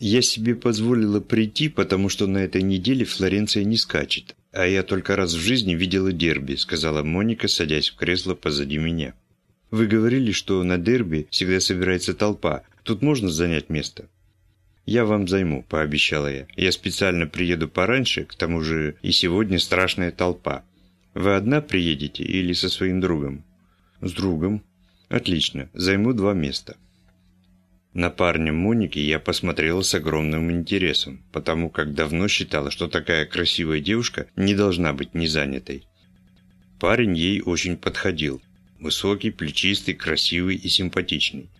Я себе позволила прийти, потому что на этой неделе Флоренция не скачет, а я только раз в жизни видела дерби», сказала Моника, садясь в кресло позади меня. «Вы говорили, что на дерби всегда собирается толпа. Тут можно занять место?» «Я вам займу», – пообещала я. «Я специально приеду пораньше, к тому же и сегодня страшная толпа. Вы одна приедете или со своим другом?» «С другом». «Отлично. Займу два места». На парня Моники я посмотрела с огромным интересом, потому как давно считала, что такая красивая девушка не должна быть незанятой. Парень ей очень подходил. Высокий, плечистый, красивый и симпатичный.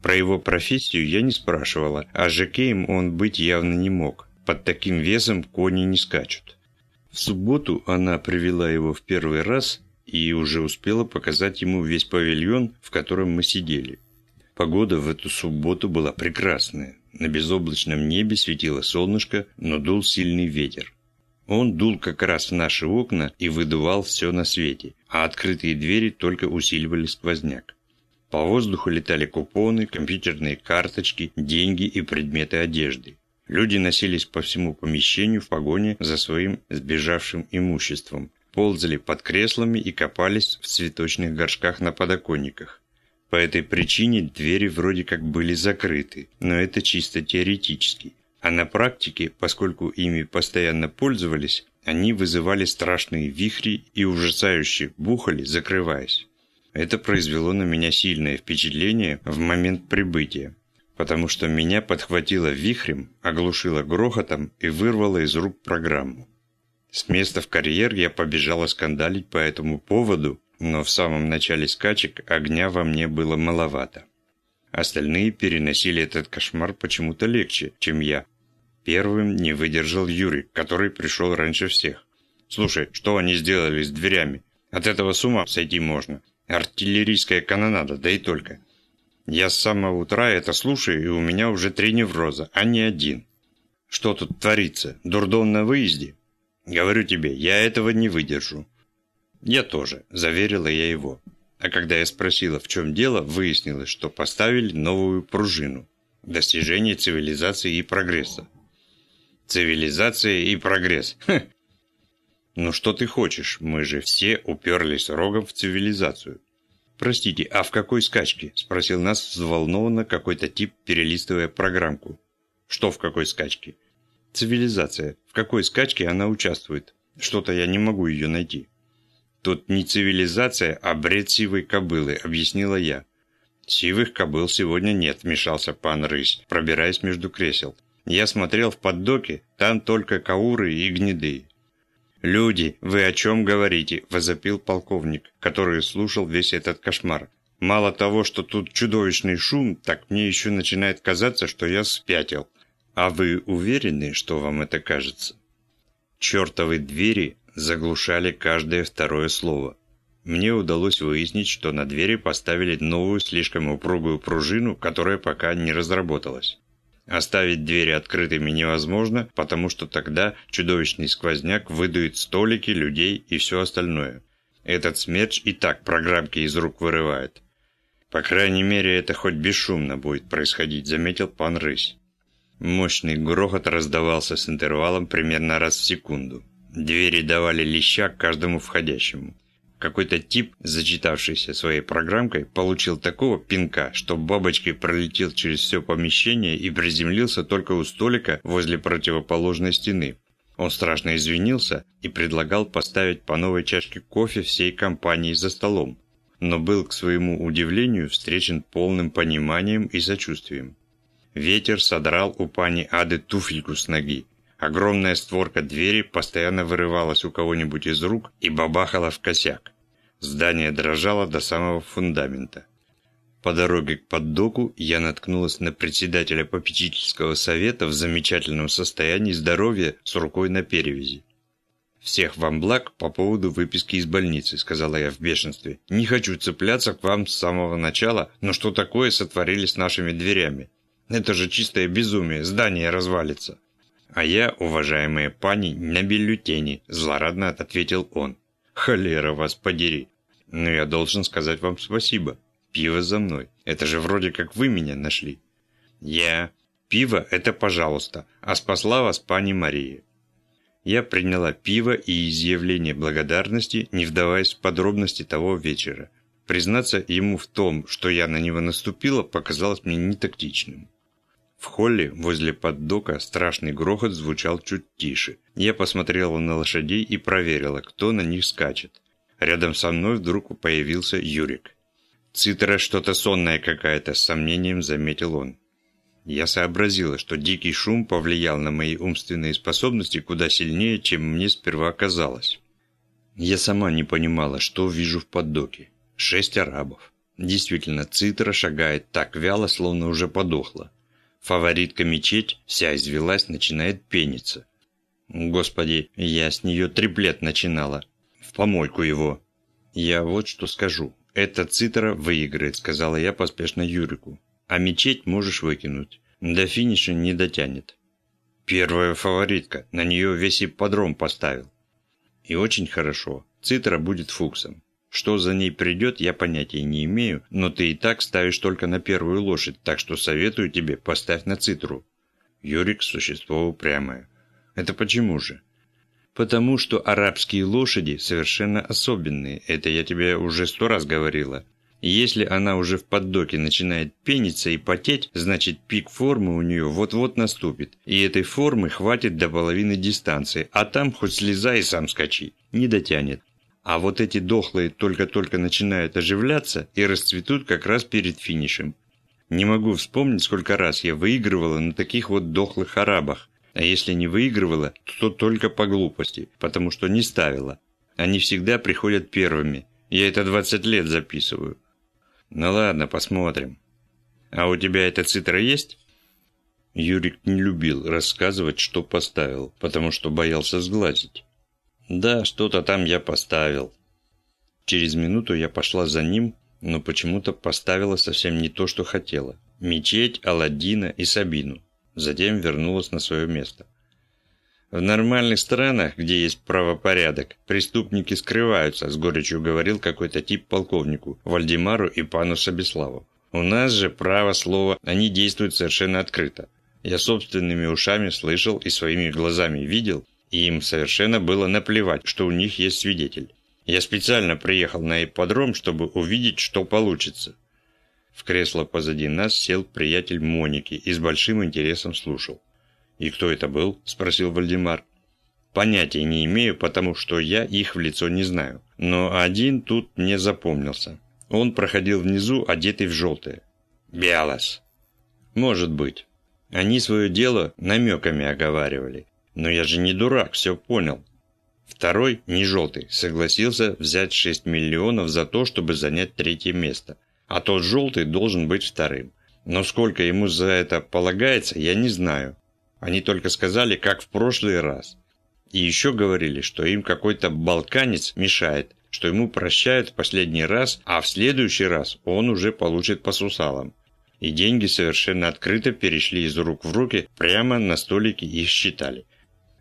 Про его профессию я не спрашивала, а жекеем он быть явно не мог. Под таким весом кони не скачут. В субботу она привела его в первый раз и уже успела показать ему весь павильон, в котором мы сидели. Погода в эту субботу была прекрасная. На безоблачном небе светило солнышко, но дул сильный ветер. Он дул как раз в наши окна и выдувал все на свете, а открытые двери только усиливали сквозняк. По воздуху летали купоны, компьютерные карточки, деньги и предметы одежды. Люди носились по всему помещению в погоне за своим сбежавшим имуществом, ползали под креслами и копались в цветочных горшках на подоконниках. По этой причине двери вроде как были закрыты, но это чисто теоретически. А на практике, поскольку ими постоянно пользовались, они вызывали страшные вихри и ужасающе бухали, закрываясь. Это произвело на меня сильное впечатление в момент прибытия, потому что меня подхватило вихрем, оглушило грохотом и вырвало из рук программу. С места в карьер я побежала скандалить по этому поводу, но в самом начале скачек огня во мне было маловато. Остальные переносили этот кошмар почему-то легче, чем я. Первым не выдержал Юрий, который пришел раньше всех. «Слушай, что они сделали с дверями? От этого с ума сойти можно. Артиллерийская канонада, да и только. Я с самого утра это слушаю, и у меня уже три невроза, а не один. Что тут творится? Дурдом на выезде? Говорю тебе, я этого не выдержу. «Я тоже», – заверила я его. А когда я спросила, в чем дело, выяснилось, что поставили новую пружину. Достижение цивилизации и прогресса. Цивилизация и прогресс. Хм. Ну что ты хочешь? Мы же все уперлись рогом в цивилизацию. Простите, а в какой скачке? Спросил нас взволнованно какой-то тип, перелистывая программку. Что в какой скачке? Цивилизация. В какой скачке она участвует? Что-то я не могу ее найти. «Тут не цивилизация, а бред сивой кобылы», — объяснила я. «Сивых кобыл сегодня нет», — вмешался пан Рысь, пробираясь между кресел. «Я смотрел в поддоке, там только кауры и гнеды». «Люди, вы о чем говорите?» – возопил полковник, который слушал весь этот кошмар. «Мало того, что тут чудовищный шум, так мне еще начинает казаться, что я спятил. А вы уверены, что вам это кажется?» Чертовы двери заглушали каждое второе слово. Мне удалось выяснить, что на двери поставили новую слишком упругую пружину, которая пока не разработалась. Оставить двери открытыми невозможно, потому что тогда чудовищный сквозняк выдует столики, людей и все остальное. Этот смерч и так программки из рук вырывает. По крайней мере, это хоть бесшумно будет происходить, заметил пан Рысь. Мощный грохот раздавался с интервалом примерно раз в секунду. Двери давали леща каждому входящему. Какой-то тип, зачитавшийся своей программкой, получил такого пинка, что бабочкой пролетел через все помещение и приземлился только у столика возле противоположной стены. Он страшно извинился и предлагал поставить по новой чашке кофе всей компании за столом, но был, к своему удивлению, встречен полным пониманием и сочувствием. Ветер содрал у пани Ады туфельку с ноги, Огромная створка двери постоянно вырывалась у кого-нибудь из рук и бабахала в косяк. Здание дрожало до самого фундамента. По дороге к поддоку я наткнулась на председателя попечительского совета в замечательном состоянии здоровья с рукой на перевязи. «Всех вам благ по поводу выписки из больницы», — сказала я в бешенстве. «Не хочу цепляться к вам с самого начала, но что такое сотворили с нашими дверями? Это же чистое безумие, здание развалится». «А я, уважаемые пани, на бюллетене», – злорадно ответил он. «Холера вас подери! Но я должен сказать вам спасибо. Пиво за мной. Это же вроде как вы меня нашли». «Я...» Пиво – это пожалуйста, а спасла вас пани Мария. Я приняла пиво и изъявление благодарности, не вдаваясь в подробности того вечера. Признаться ему в том, что я на него наступила, показалось мне нетактичным. В холле возле поддока страшный грохот звучал чуть тише. Я посмотрела на лошадей и проверила, кто на них скачет. Рядом со мной вдруг появился Юрик. «Цитра что-то сонная какая-то», – с сомнением заметил он. Я сообразила, что дикий шум повлиял на мои умственные способности куда сильнее, чем мне сперва казалось. Я сама не понимала, что вижу в поддоке. Шесть арабов. Действительно, цитра шагает так вяло, словно уже подохла. Фаворитка мечеть вся извелась, начинает пениться. Господи, я с нее триплет начинала. В помойку его. Я вот что скажу. Эта цитра выиграет, сказала я поспешно Юрику а мечеть можешь выкинуть. До финиша не дотянет. Первая фаворитка, на нее весь ипподром поставил. И очень хорошо, Цитра будет фуксом. Что за ней придет, я понятия не имею, но ты и так ставишь только на первую лошадь, так что советую тебе, поставь на Цитру. Юрик – существо упрямое. Это почему же? Потому что арабские лошади совершенно особенные, это я тебе уже сто раз говорила. Если она уже в поддоке начинает пениться и потеть, значит пик формы у нее вот-вот наступит, и этой формы хватит до половины дистанции, а там хоть слезай и сам скачи. Не дотянет. А вот эти дохлые только-только начинают оживляться и расцветут как раз перед финишем. Не могу вспомнить, сколько раз я выигрывала на таких вот дохлых арабах. А если не выигрывала, то только по глупости, потому что не ставила. Они всегда приходят первыми. Я это 20 лет записываю. Ну ладно, посмотрим. А у тебя эта цитра есть? Юрик не любил рассказывать, что поставил, потому что боялся сглазить. Да, что-то там я поставил. Через минуту я пошла за ним, но почему-то поставила совсем не то, что хотела. Мечеть, Аладдина и Сабину. Затем вернулась на свое место. В нормальных странах, где есть правопорядок, преступники скрываются, с горечью говорил какой-то тип полковнику, Вальдемару и пану Собеславу. У нас же право слова, они действуют совершенно открыто. Я собственными ушами слышал и своими глазами видел, и им совершенно было наплевать, что у них есть свидетель. Я специально приехал на ипподром, чтобы увидеть, что получится. В кресло позади нас сел приятель Моники и с большим интересом слушал. «И кто это был?» – спросил Вальдемар. «Понятия не имею, потому что я их в лицо не знаю. Но один тут мне запомнился. Он проходил внизу, одетый в желтое. Биалас. Может быть. Они свое дело намеками оговаривали. Но я же не дурак, все понял. Второй, не желтый, согласился взять 6 миллионов за то, чтобы занять третье место. А тот желтый должен быть вторым. Но сколько ему за это полагается, я не знаю. Они только сказали, как в прошлый раз. И еще говорили, что им какой-то балканец мешает, что ему прощают в последний раз, а в следующий раз он уже получит по сусалам. И деньги совершенно открыто перешли из рук в руки, прямо на столике их считали.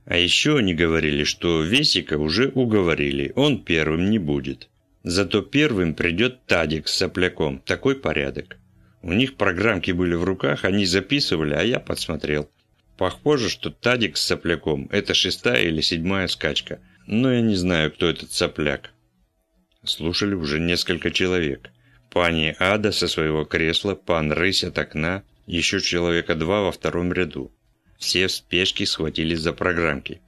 А еще они говорили, что Весика уже уговорили, он первым не будет. Зато первым придет Тадик с сопляком, такой порядок. У них программки были в руках, они записывали, а я подсмотрел. Похоже, что Тадик с сопляком – это шестая или седьмая скачка. Но я не знаю, кто этот сопляк. Слушали уже несколько человек. Пани Ада со своего кресла, пан Рысь от окна, еще человека два во втором ряду. Все в спешке схватились за программки.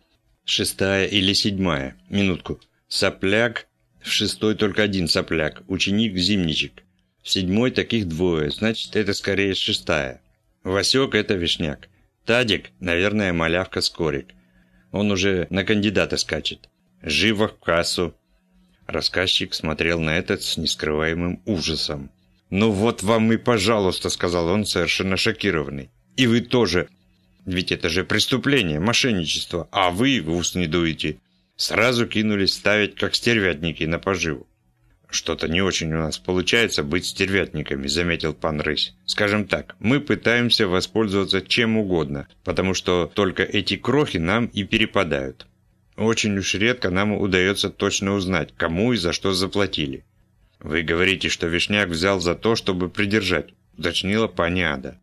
Шестая или седьмая. Минутку. Сопляк. В шестой только один сопляк. Ученик-зимничек. В седьмой таких двое. Значит, это скорее шестая. Васек – это вишняк. Тадик, наверное, малявка-скорик. Он уже на кандидата скачет. Живо в кассу. Рассказчик смотрел на этот с нескрываемым ужасом. «Ну вот вам и пожалуйста», — сказал он, совершенно шокированный. «И вы тоже. Ведь это же преступление, мошенничество, а вы в ус не дуете». Сразу кинулись ставить, как стервятники, на поживу. «Что-то не очень у нас получается быть стервятниками», – заметил пан Рысь. «Скажем так, мы пытаемся воспользоваться чем угодно, потому что только эти крохи нам и перепадают. Очень уж редко нам удается точно узнать, кому и за что заплатили». «Вы говорите, что Вишняк взял за то, чтобы придержать», – уточнила пани Ада.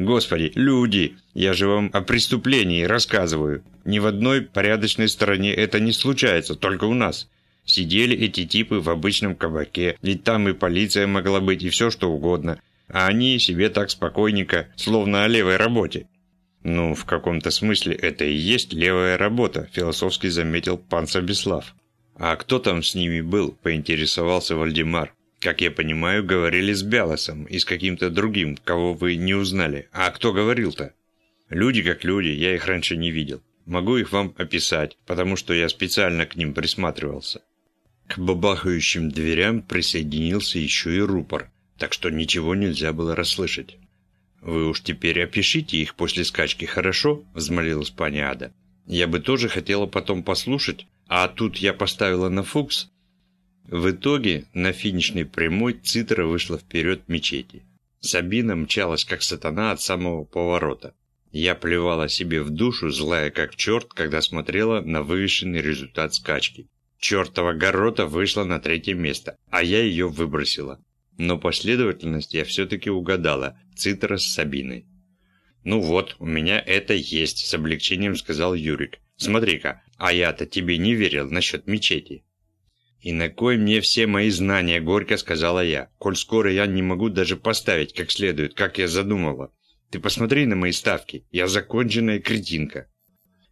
Господи, люди, я же вам о преступлении рассказываю. Ни в одной порядочной стране это не случается, только у нас. Сидели эти типы в обычном кабаке, ведь там и полиция могла быть, и все что угодно. А они себе так спокойненько, словно о левой работе. «Ну, в каком-то смысле это и есть левая работа», – философски заметил пан Сабислав. «А кто там с ними был?» – поинтересовался Вальдемар. «Как я понимаю, говорили с Бялосом и с каким-то другим, кого вы не узнали. А кто говорил-то?» «Люди как люди, я их раньше не видел. Могу их вам описать, потому что я специально к ним присматривался». К бабахающим дверям присоединился еще и рупор, так что ничего нельзя было расслышать. «Вы уж теперь опишите их после скачки, хорошо?» – взмолилась пани Ада. «Я бы тоже хотела потом послушать, а тут я поставила на Фукс». В итоге на финишной прямой Цитра вышла вперед мечети. Сабина мчалась как сатана от самого поворота. Я плевала себе в душу, злая как черт, когда смотрела на вывешенный результат скачки. Чертова горота вышла на третье место, а я ее выбросила. Но последовательность я все-таки угадала. Цитра с Сабиной. «Ну вот, у меня это есть», – с облегчением сказал Юрик. «Смотри-ка, а я-то тебе не верил насчет мечети». «И на кой мне все мои знания?» – горько сказала я. «Коль скоро я не могу даже поставить как следует, как я задумала. Ты посмотри на мои ставки, я законченная кретинка».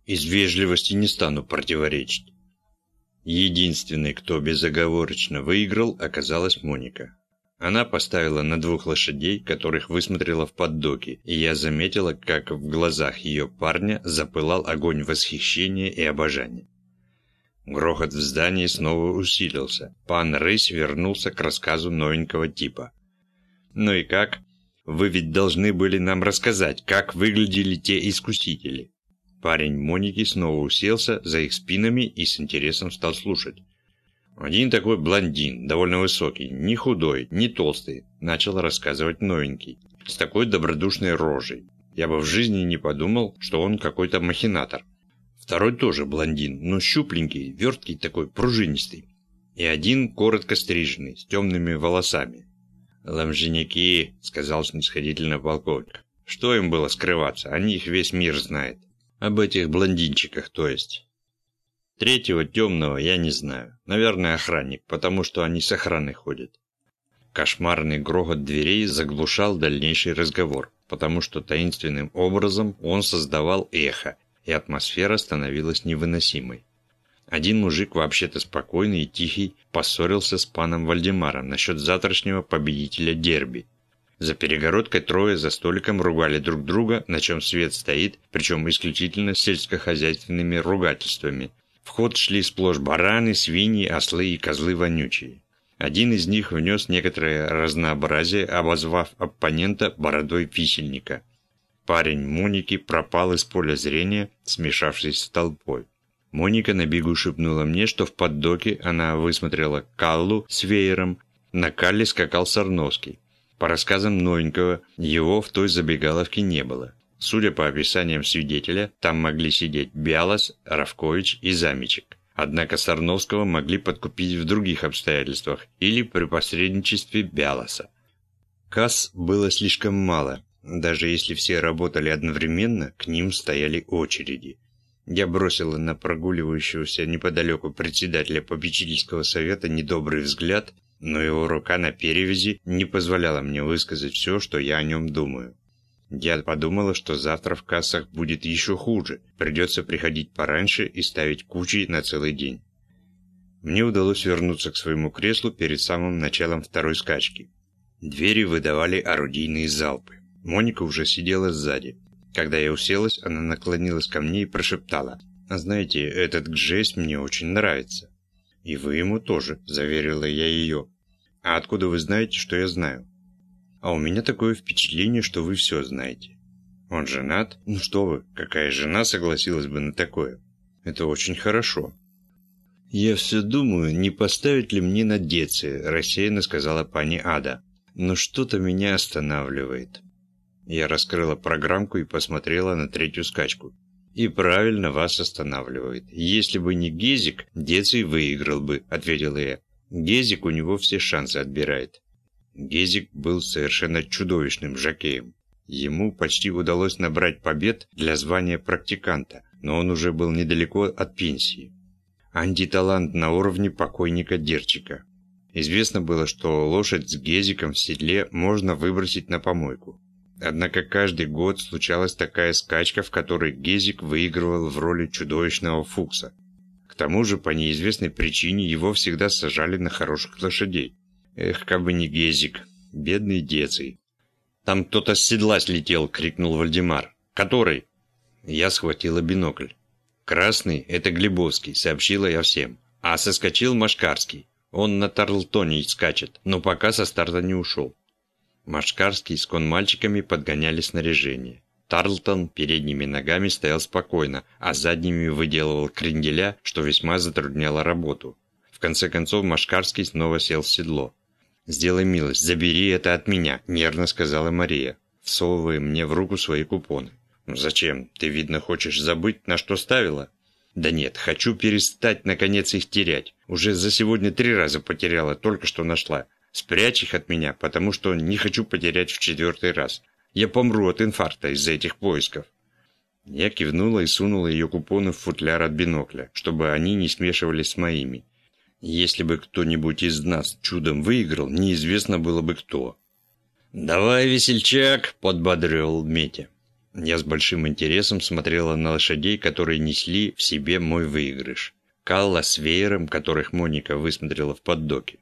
Из вежливости не стану противоречить. Единственный, кто безоговорочно выиграл, оказалась Моника. Она поставила на двух лошадей, которых высмотрела в поддоке, и я заметила, как в глазах ее парня запылал огонь восхищения и обожания. Грохот в здании снова усилился. Пан Рысь вернулся к рассказу новенького типа. «Ну и как? Вы ведь должны были нам рассказать, как выглядели те искусители». Парень Моники снова уселся за их спинами и с интересом стал слушать. Один такой блондин, довольно высокий, не худой, не толстый, начал рассказывать новенький, с такой добродушной рожей. Я бы в жизни не подумал, что он какой-то махинатор. Второй тоже блондин, но щупленький, верткий такой, пружинистый. И один коротко стриженный, с темными волосами. «Ламженики», — сказал снисходительно полковник. «Что им было скрываться? Они их весь мир знает. Об этих блондинчиках, то есть». Третьего темного я не знаю. Наверное, охранник, потому что они с охраной ходят. Кошмарный грохот дверей заглушал дальнейший разговор, потому что таинственным образом он создавал эхо, и атмосфера становилась невыносимой. Один мужик, вообще-то спокойный и тихий, поссорился с паном Вальдемаром насчет завтрашнего победителя дерби. За перегородкой трое за столиком ругали друг друга, на чем свет стоит, причем исключительно сельскохозяйственными ругательствами, в ход шли сплошь бараны, свиньи, ослы и козлы вонючие. Один из них внес некоторое разнообразие, обозвав оппонента бородой висельника. Парень Моники пропал из поля зрения, смешавшись с толпой. Моника на бегу шепнула мне, что в поддоке она высмотрела Каллу с веером, на Калле скакал Сарновский. По рассказам новенького, его в той забегаловке не было. Судя по описаниям свидетеля, там могли сидеть Биалас, Равкович и Замичек. Однако Сарновского могли подкупить в других обстоятельствах или при посредничестве Биаласа. Касс было слишком мало. Даже если все работали одновременно, к ним стояли очереди. Я бросила на прогуливающегося неподалеку председателя попечительского совета недобрый взгляд, но его рука на перевязи не позволяла мне высказать все, что я о нем думаю. Я подумала, что завтра в кассах будет еще хуже. Придется приходить пораньше и ставить кучи на целый день. Мне удалось вернуться к своему креслу перед самым началом второй скачки. Двери выдавали орудийные залпы. Моника уже сидела сзади. Когда я уселась, она наклонилась ко мне и прошептала. «А знаете, этот Гжесть мне очень нравится». «И вы ему тоже», – заверила я ее. «А откуда вы знаете, что я знаю?» А у меня такое впечатление, что вы все знаете. Он женат? Ну что вы, какая жена согласилась бы на такое? Это очень хорошо. Я все думаю, не поставить ли мне на децы, рассеянно сказала пани Ада. Но что-то меня останавливает. Я раскрыла программку и посмотрела на третью скачку. И правильно вас останавливает. Если бы не Гезик, Деций выиграл бы, ответила я. Гезик у него все шансы отбирает. Гезик был совершенно чудовищным жакеем. Ему почти удалось набрать побед для звания практиканта, но он уже был недалеко от пенсии. Антиталант на уровне покойника Дерчика. Известно было, что лошадь с гезиком в седле можно выбросить на помойку. Однако каждый год случалась такая скачка, в которой Гезик выигрывал в роли чудовищного фукса. К тому же, по неизвестной причине, его всегда сажали на хороших лошадей. Эх, как бы не Гезик, бедный Деций. «Там кто-то с седла слетел!» — крикнул Вальдемар. «Который?» Я схватила бинокль. «Красный — это Глебовский», — сообщила я всем. А соскочил Машкарский. Он на Тарлтоне скачет, но пока со старта не ушел. Машкарский с конмальчиками подгоняли снаряжение. Тарлтон передними ногами стоял спокойно, а задними выделывал кренделя, что весьма затрудняло работу. В конце концов Машкарский снова сел в седло. «Сделай милость, забери это от меня», – нервно сказала Мария, всовывая мне в руку свои купоны. «Ну зачем? Ты, видно, хочешь забыть, на что ставила?» «Да нет, хочу перестать, наконец, их терять. Уже за сегодня три раза потеряла, только что нашла. Спрячь их от меня, потому что не хочу потерять в четвертый раз. Я помру от инфаркта из-за этих поисков». Я кивнула и сунула ее купоны в футляр от бинокля, чтобы они не смешивались с моими. Если бы кто-нибудь из нас чудом выиграл, неизвестно было бы кто. «Давай, весельчак!» – подбодрил Метя. Я с большим интересом смотрела на лошадей, которые несли в себе мой выигрыш. Калла с веером, которых Моника высмотрела в поддоке.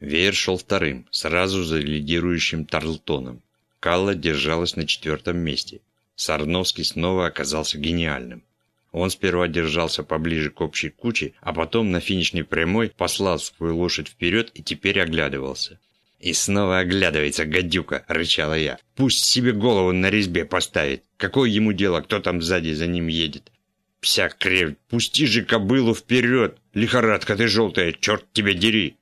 Веер шел вторым, сразу за лидирующим Тарлтоном. Калла держалась на четвертом месте. Сарновский снова оказался гениальным. Он сперва держался поближе к общей куче, а потом на финишной прямой послал свою лошадь вперед и теперь оглядывался. «И снова оглядывается, гадюка!» – рычала я. «Пусть себе голову на резьбе поставит. Какое ему дело, кто там сзади за ним едет? Вся кревь, пусти же кобылу вперед! Лихорадка ты желтая, черт тебя дери!»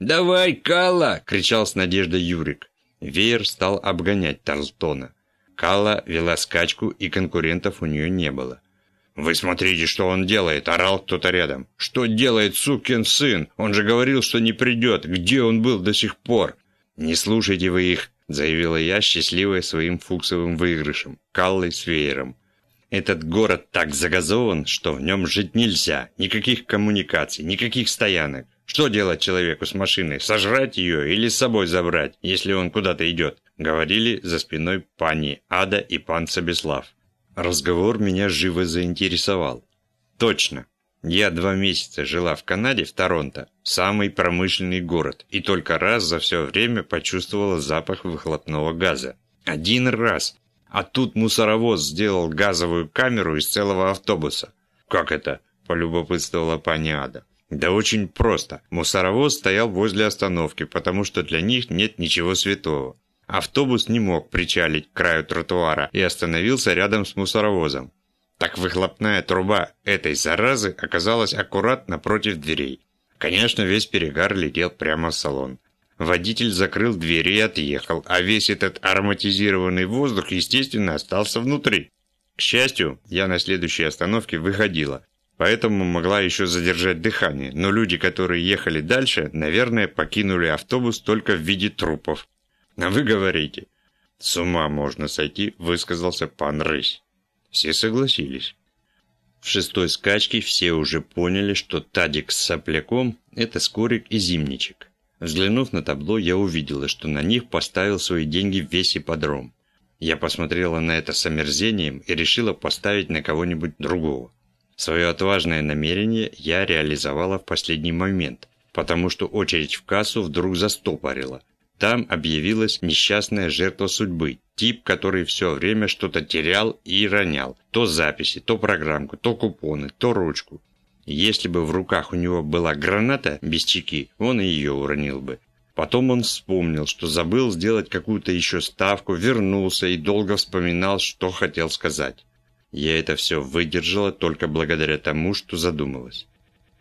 «Давай, Калла!» – кричал с надеждой Юрик. Веер стал обгонять Тарлтона. Калла вела скачку, и конкурентов у нее не было. «Вы смотрите, что он делает!» – орал кто-то рядом. «Что делает сукин сын? Он же говорил, что не придет. Где он был до сих пор?» «Не слушайте вы их!» – заявила я, счастливая своим фуксовым выигрышем, Каллой с веером. Этот город так загазован, что в нем жить нельзя. Никаких коммуникаций, никаких стоянок. Что делать человеку с машиной? Сожрать ее или с собой забрать, если он куда-то идет? Говорили за спиной пани Ада и пан Собеслав. Разговор меня живо заинтересовал. Точно. Я два месяца жила в Канаде, в Торонто, самый промышленный город, и только раз за все время почувствовала запах выхлопного газа. Один раз. А тут мусоровоз сделал газовую камеру из целого автобуса. «Как это?» – полюбопытствовала пани Ада. Да очень просто. Мусоровоз стоял возле остановки, потому что для них нет ничего святого. Автобус не мог причалить к краю тротуара и остановился рядом с мусоровозом. Так выхлопная труба этой заразы оказалась аккуратно против дверей. Конечно, весь перегар летел прямо в салон. Водитель закрыл двери и отъехал, а весь этот ароматизированный воздух, естественно, остался внутри. К счастью, я на следующей остановке выходила, поэтому могла еще задержать дыхание, но люди, которые ехали дальше, наверное, покинули автобус только в виде трупов. А вы говорите, с ума можно сойти, высказался пан Рысь. Все согласились. В шестой скачке все уже поняли, что Тадик с сопляком – это Скорик и Зимничек. Взглянув на табло, я увидела, что на них поставил свои деньги весь ипподром. Я посмотрела на это с омерзением и решила поставить на кого-нибудь другого. Свое отважное намерение я реализовала в последний момент, потому что очередь в кассу вдруг застопорила. Там объявилась несчастная жертва судьбы, тип, который все время что-то терял и ронял. То записи, то программку, то купоны, то ручку. Если бы в руках у него была граната без чеки, он и ее уронил бы. Потом он вспомнил, что забыл сделать какую-то еще ставку, вернулся и долго вспоминал, что хотел сказать. Я это все выдержала только благодаря тому, что задумалась.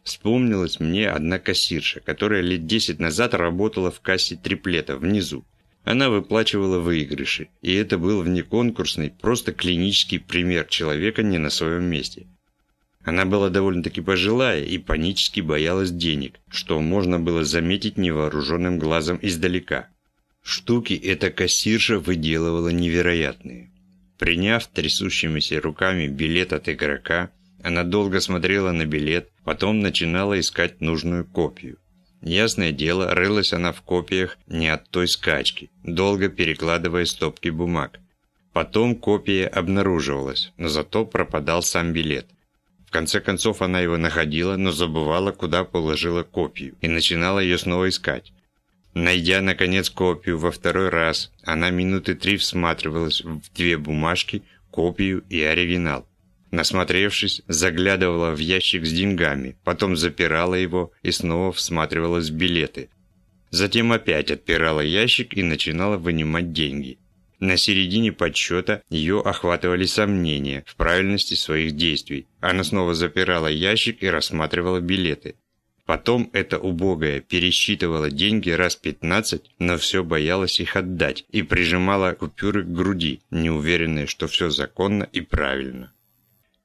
Вспомнилась мне одна кассирша, которая лет десять назад работала в кассе триплета внизу. Она выплачивала выигрыши, и это был внеконкурсный, просто клинический пример человека не на своем месте. Она была довольно-таки пожилая и панически боялась денег, что можно было заметить невооруженным глазом издалека. Штуки эта кассирша выделывала невероятные. Приняв трясущимися руками билет от игрока, она долго смотрела на билет, потом начинала искать нужную копию. Ясное дело, рылась она в копиях не от той скачки, долго перекладывая стопки бумаг. Потом копия обнаруживалась, но зато пропадал сам билет. В конце концов она его находила, но забывала, куда положила копию, и начинала ее снова искать. Найдя, наконец, копию во второй раз, она минуты три всматривалась в две бумажки, копию и оригинал. Насмотревшись, заглядывала в ящик с деньгами, потом запирала его и снова всматривалась в билеты. Затем опять отпирала ящик и начинала вынимать деньги. На середине подсчета ее охватывали сомнения в правильности своих действий. Она снова запирала ящик и рассматривала билеты. Потом эта убогая пересчитывала деньги раз пятнадцать, но все боялась их отдать и прижимала купюры к груди, неуверенная, что все законно и правильно.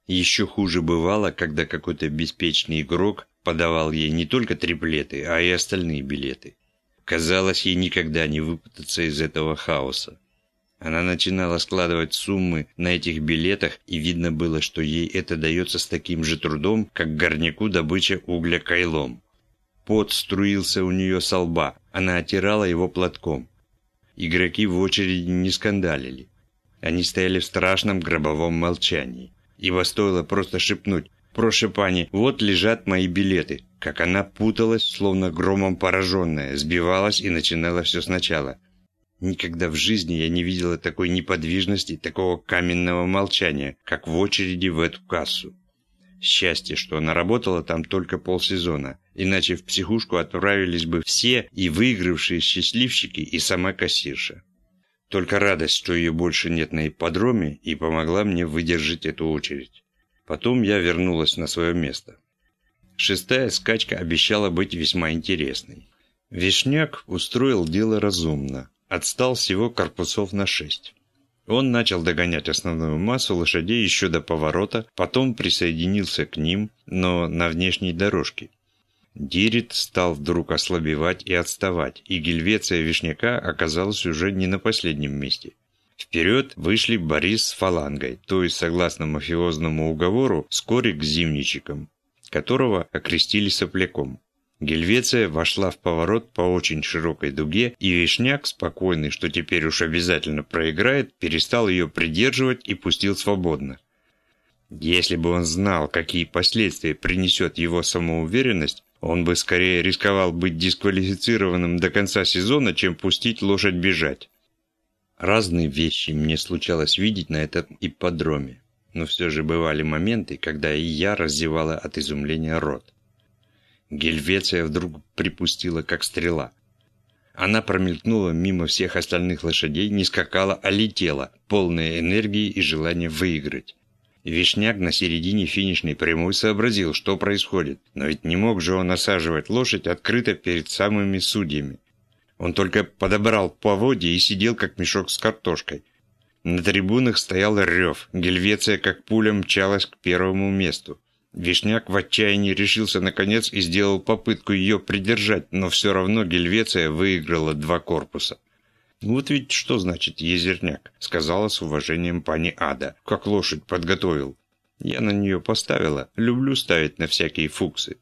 Еще хуже бывало, когда какой-то беспечный игрок подавал ей не только триплеты, а и остальные билеты. Казалось, ей никогда не выпутаться из этого хаоса. Она начинала складывать суммы на этих билетах, и видно было, что ей это дается с таким же трудом, как горняку добыча угля кайлом. Пот струился у нее со лба, она отирала его платком. Игроки в очереди не скандалили. Они стояли в страшном гробовом молчании ибо стоило просто шепнуть «Проще, пани, вот лежат мои билеты», как она путалась, словно громом пораженная, сбивалась и начинала все сначала. Никогда в жизни я не видела такой неподвижности, такого каменного молчания, как в очереди в эту кассу. Счастье, что она работала там только полсезона, иначе в психушку отправились бы все и выигравшие счастливчики, и сама кассирша. Только радость, что ее больше нет на ипподроме, и помогла мне выдержать эту очередь. Потом я вернулась на свое место. Шестая скачка обещала быть весьма интересной. Вишняк устроил дело разумно. Отстал всего корпусов на шесть. Он начал догонять основную массу лошадей еще до поворота, потом присоединился к ним, но на внешней дорожке. Дирит стал вдруг ослабевать и отставать, и Гельвеция Вишняка оказалась уже не на последнем месте. Вперед вышли Борис с фалангой, то есть, согласно мафиозному уговору, вскоре к зимничикам, которого окрестили сопляком. Гельвеция вошла в поворот по очень широкой дуге, и Вишняк, спокойный, что теперь уж обязательно проиграет, перестал ее придерживать и пустил свободно. Если бы он знал, какие последствия принесет его самоуверенность, он бы скорее рисковал быть дисквалифицированным до конца сезона, чем пустить лошадь бежать. Разные вещи мне случалось видеть на этом ипподроме, но все же бывали моменты, когда и я раздевала от изумления рот. Гельвеция вдруг припустила, как стрела. Она промелькнула мимо всех остальных лошадей, не скакала, а летела, полная энергии и желания выиграть. Вишняк на середине финишной прямой сообразил, что происходит, но ведь не мог же он осаживать лошадь открыто перед самыми судьями. Он только подобрал поводья и сидел, как мешок с картошкой. На трибунах стоял рев, Гельвеция как пуля мчалась к первому месту. Вишняк в отчаянии решился наконец и сделал попытку ее придержать, но все равно Гельвеция выиграла два корпуса. «Вот ведь что значит езерняк», — сказала с уважением пани Ада, как лошадь подготовил. «Я на нее поставила, люблю ставить на всякие фуксы».